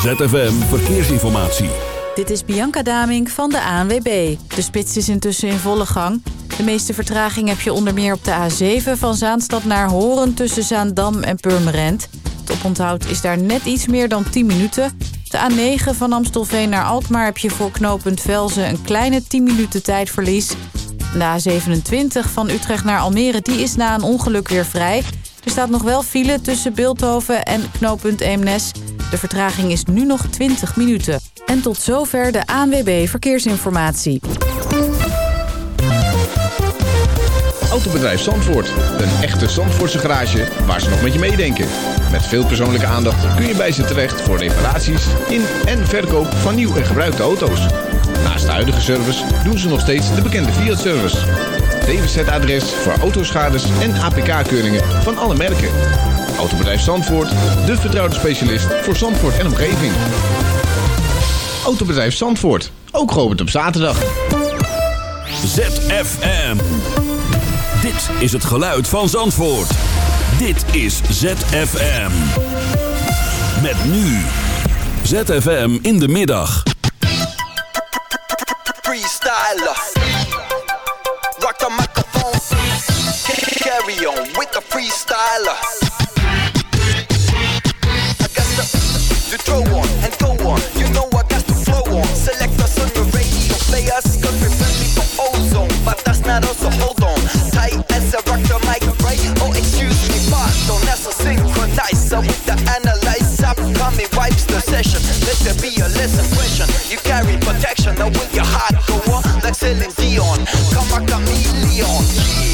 ZFM Verkeersinformatie. Dit is Bianca Daming van de ANWB. De spits is intussen in volle gang. De meeste vertraging heb je onder meer op de A7 van Zaanstad naar Horen... tussen Zaandam en Purmerend. Het oponthoud is daar net iets meer dan 10 minuten. De A9 van Amstelveen naar Alkmaar heb je voor knooppunt Velzen... een kleine 10 minuten tijdverlies. De A27 van Utrecht naar Almere die is na een ongeluk weer vrij... Er staat nog wel file tussen Beeldhoven en knooppunt Eemnes. De vertraging is nu nog 20 minuten. En tot zover de ANWB Verkeersinformatie. Autobedrijf Zandvoort. Een echte Zandvoortse garage waar ze nog met je meedenken. Met veel persoonlijke aandacht kun je bij ze terecht voor reparaties in en verkoop van nieuw en gebruikte auto's. Naast de huidige service doen ze nog steeds de bekende Fiat-service. DWZ-adres voor autoschades en APK-keuringen van alle merken. Autobedrijf Zandvoort, de vertrouwde specialist voor Zandvoort en omgeving. Autobedrijf Zandvoort, ook geopend op zaterdag. ZFM. Dit is het geluid van Zandvoort. Dit is ZFM. Met nu. ZFM in de middag. Freestyler. Rock the microphone. Carry on with the freestyler. Go on. You know I got to flow on. Select us on the radio. Play us we're ozone. But that's not us, so hold on. Tight as a rock the mic, right? Oh, excuse me, synchronizer with the analyzer. Coming wipes the session. Let there be a. You carry protection. Now will your heart go on? Like Celine Dion. Come a chameleon. Yeah,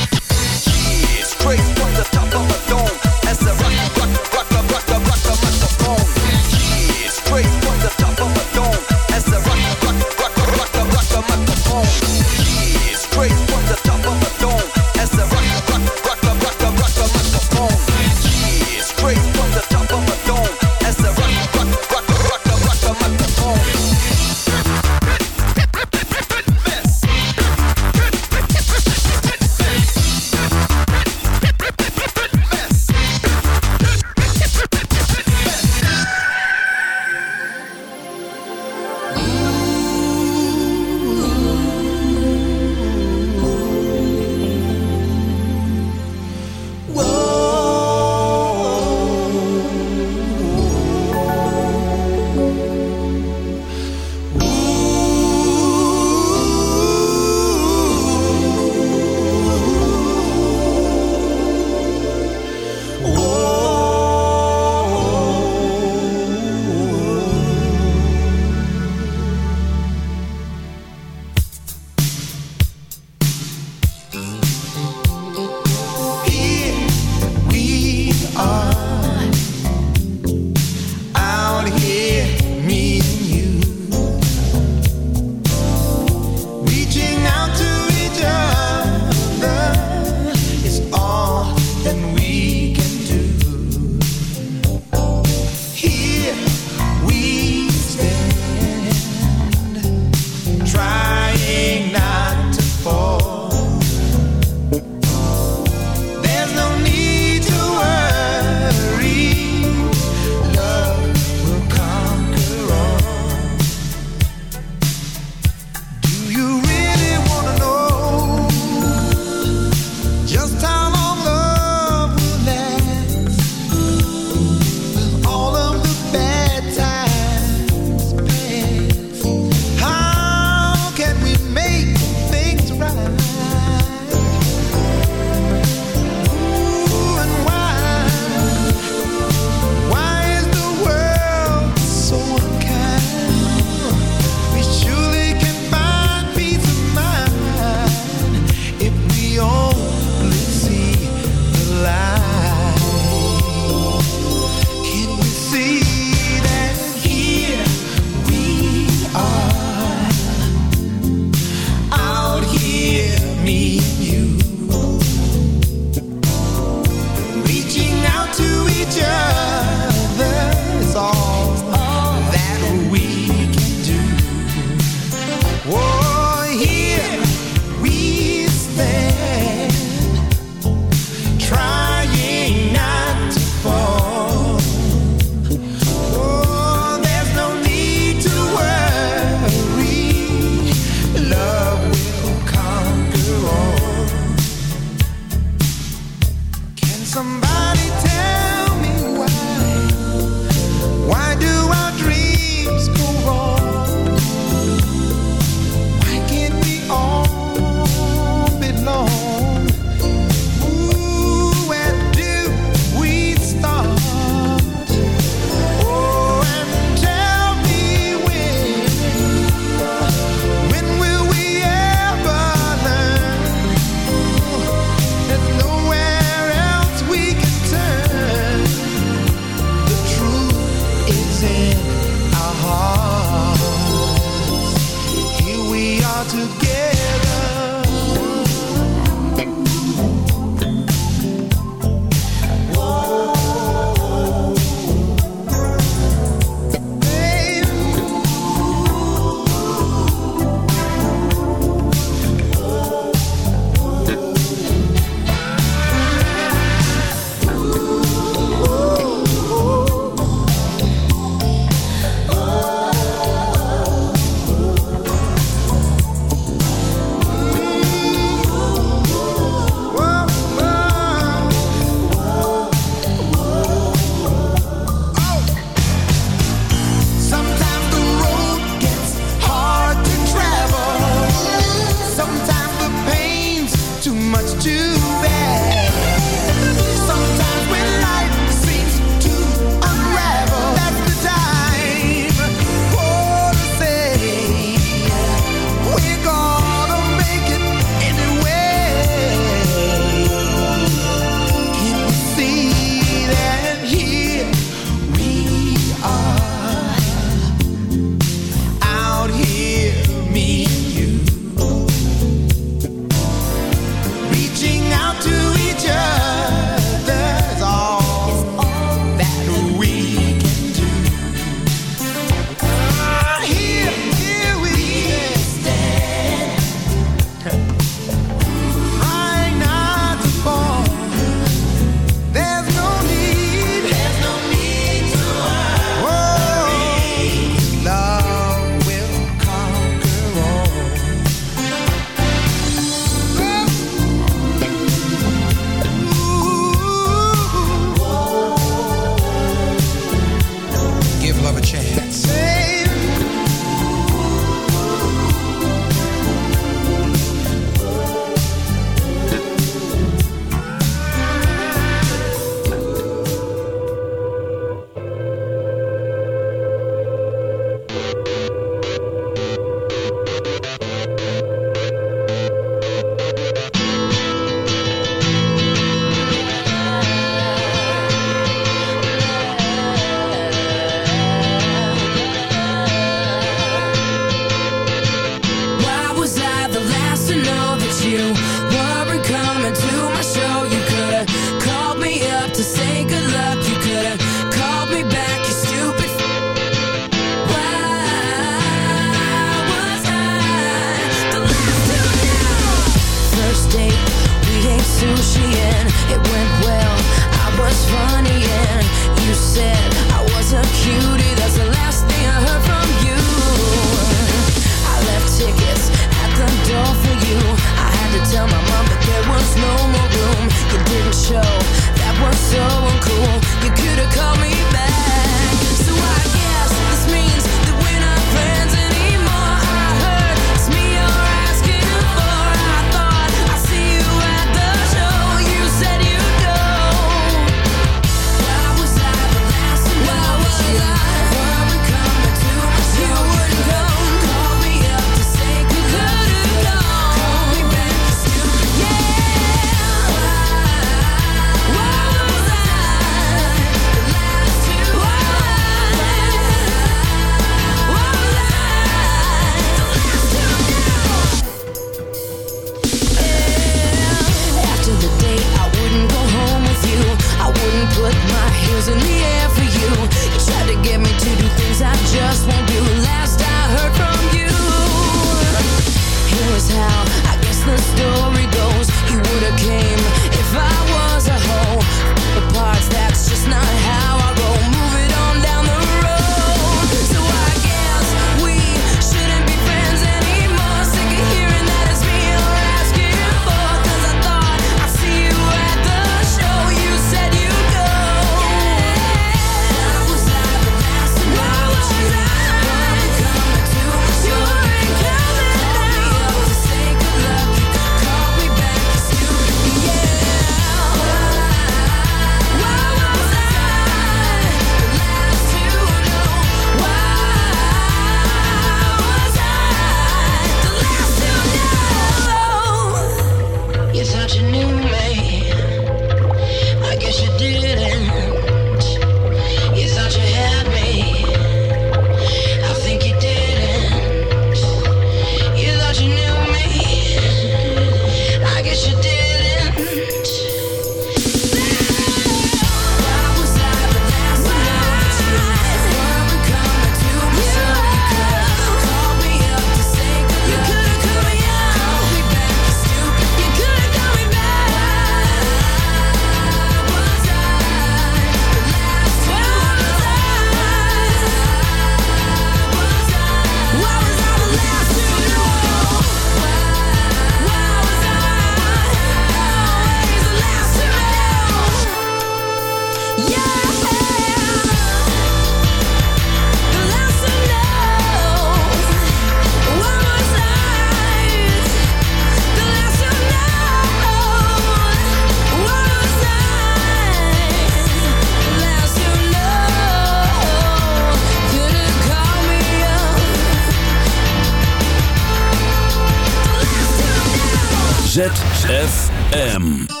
ZFM.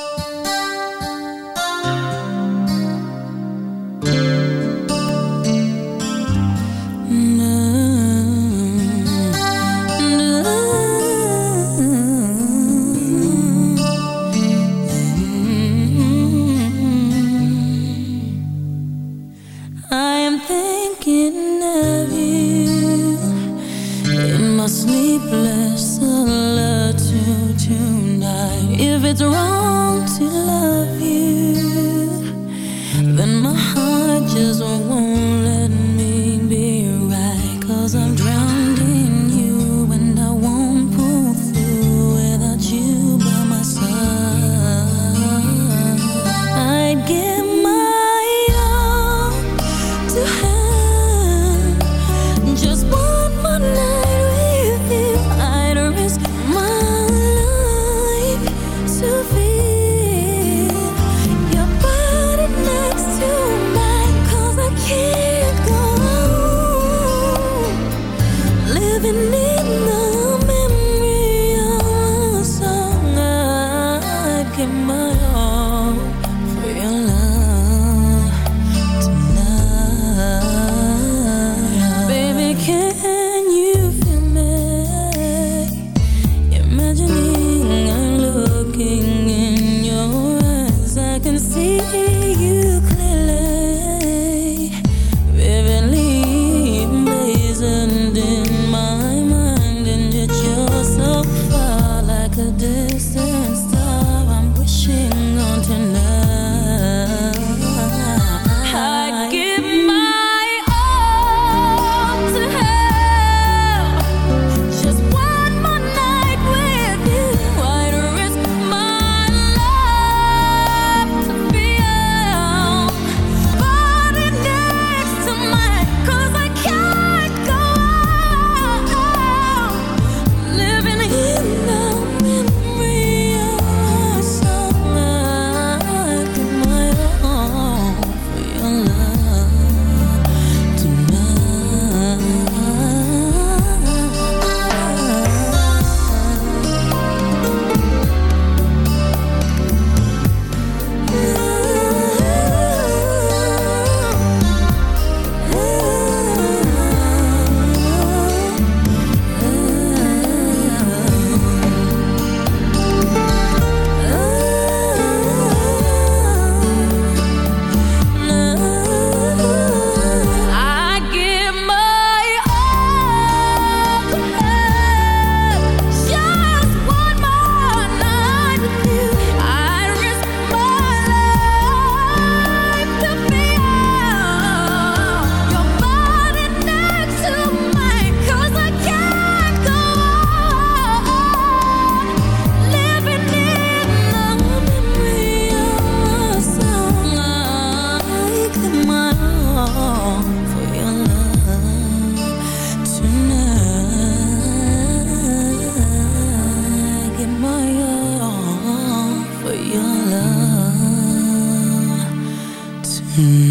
Like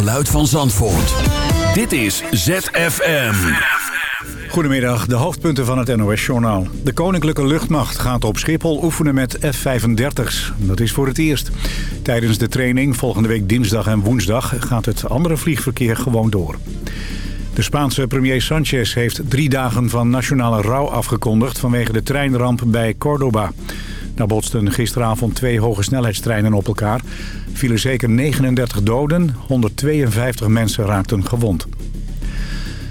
Geluid van Zandvoort. Dit is ZFM. Goedemiddag, de hoofdpunten van het NOS-journaal. De Koninklijke Luchtmacht gaat op Schiphol oefenen met F-35's. Dat is voor het eerst. Tijdens de training volgende week dinsdag en woensdag gaat het andere vliegverkeer gewoon door. De Spaanse premier Sanchez heeft drie dagen van nationale rouw afgekondigd... vanwege de treinramp bij Córdoba. Daar botsten gisteravond twee hoge snelheidstreinen op elkaar. Vielen zeker 39 doden, 152 mensen raakten gewond.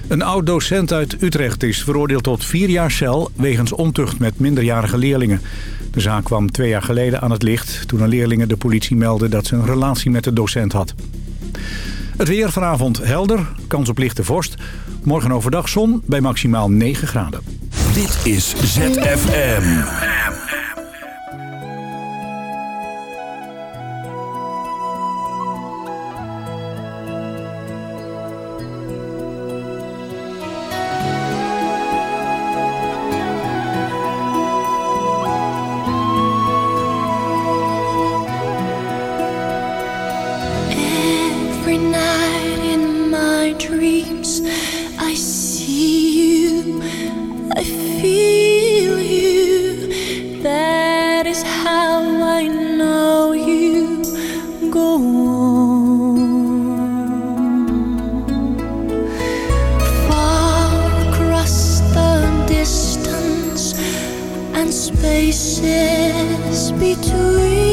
Een oud-docent uit Utrecht is veroordeeld tot vier jaar cel... wegens ontucht met minderjarige leerlingen. De zaak kwam twee jaar geleden aan het licht... toen een leerlingen de politie meldde dat ze een relatie met de docent had. Het weer vanavond helder, kans op lichte vorst. Morgen overdag zon bij maximaal 9 graden. Dit is ZFM. Spaces between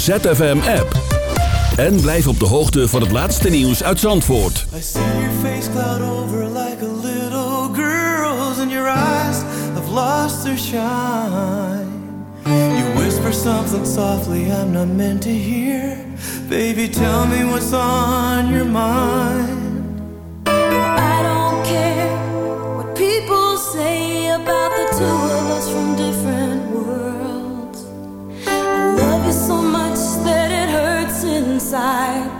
ZFM-app. En blijf op de hoogte van het laatste nieuws uit Zandvoort. I see your face cloud over like a little girl's and your eyes have lost their shine. You whisper something softly I'm not meant to hear. Baby, tell me what's on your mind. I don't care what people say about the two of us from side.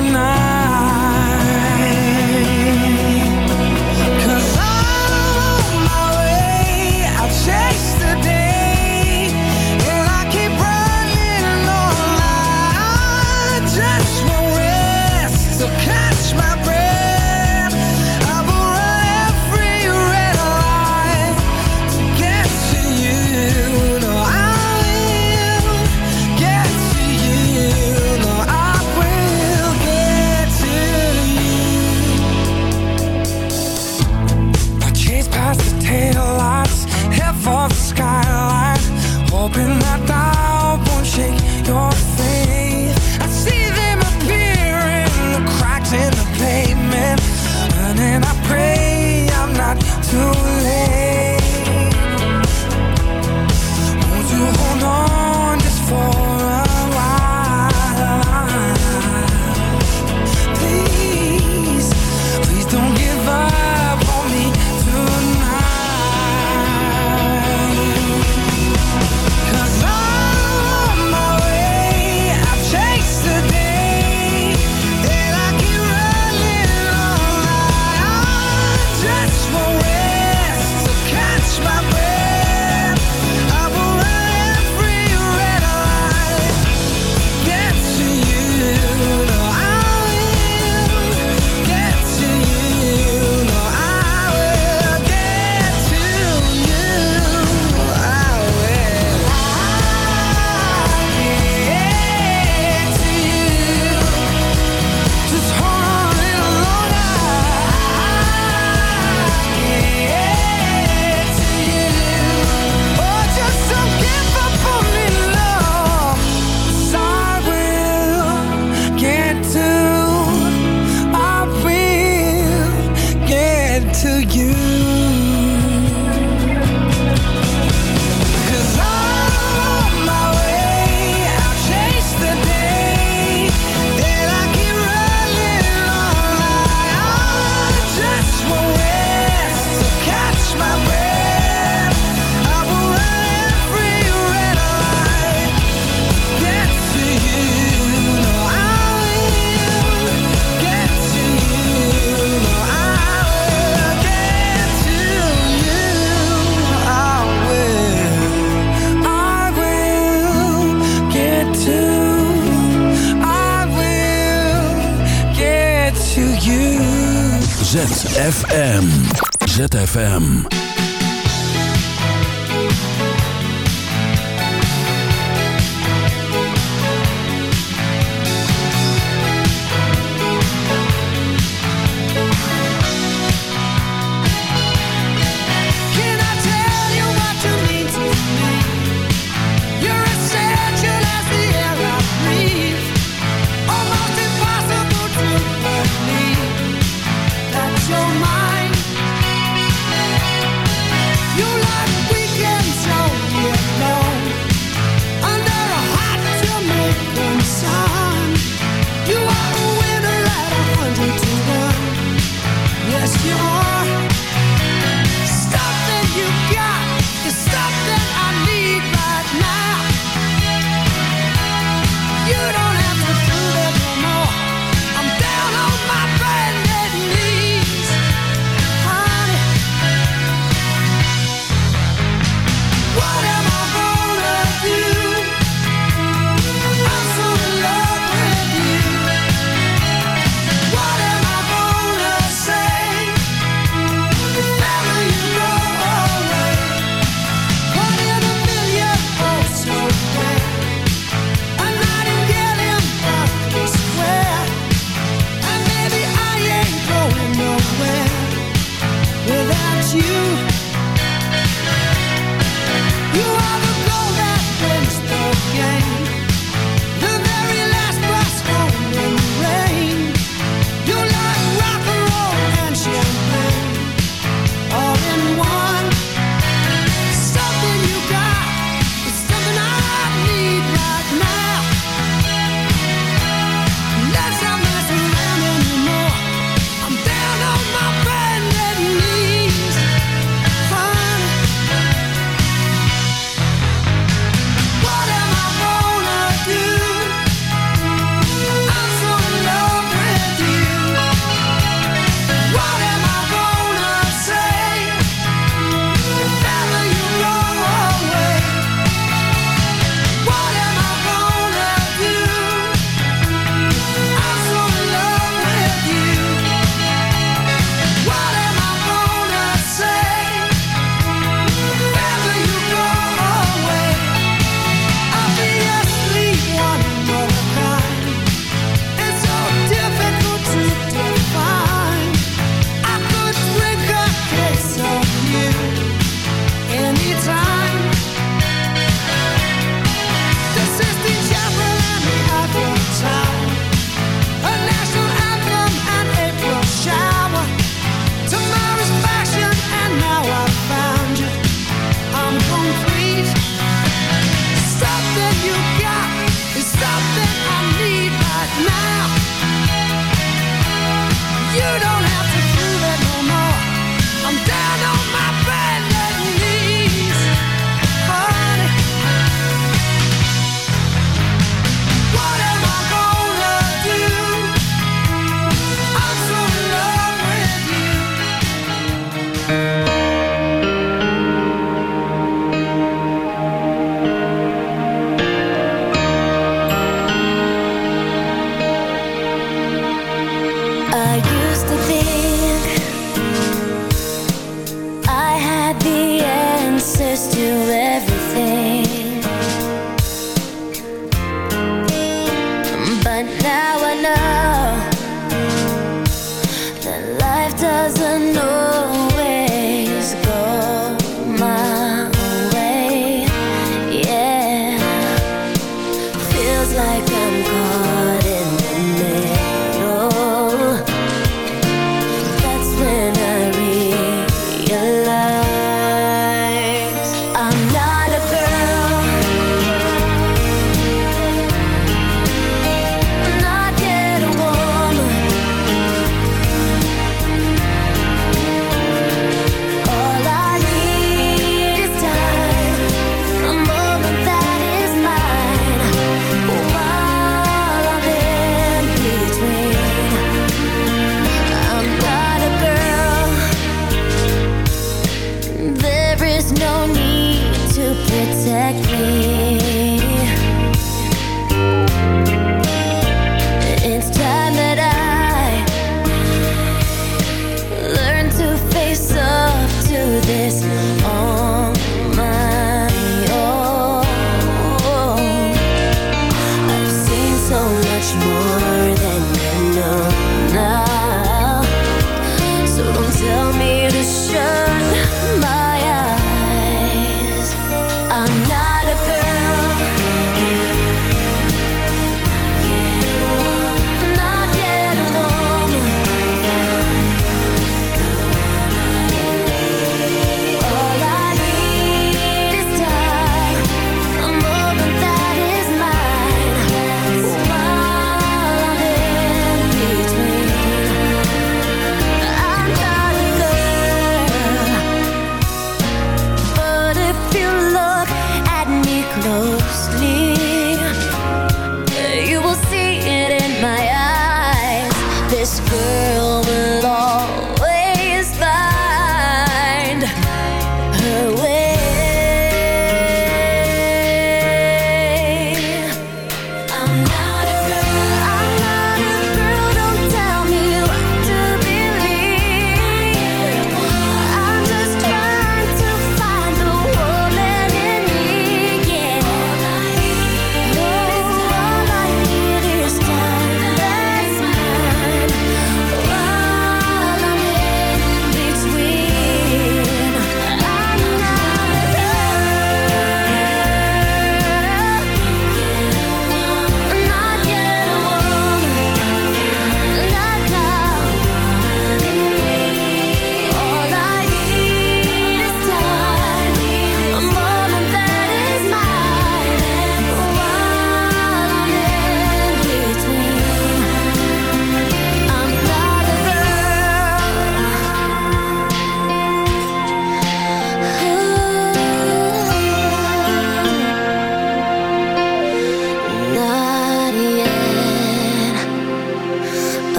like I'm caught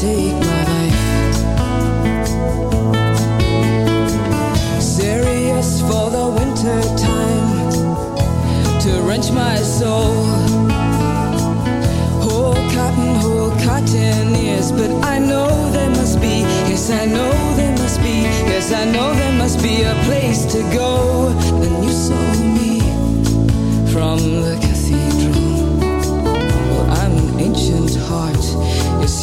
take my life. Serious for the winter time to wrench my soul. Whole cotton, whole cotton ears, but I know there must be, yes, I know there must be, yes, I know there must be a place to go. Then you saw me from the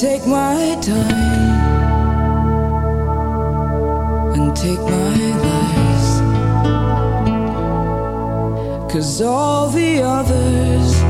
take my time and take my life. Cause all the others.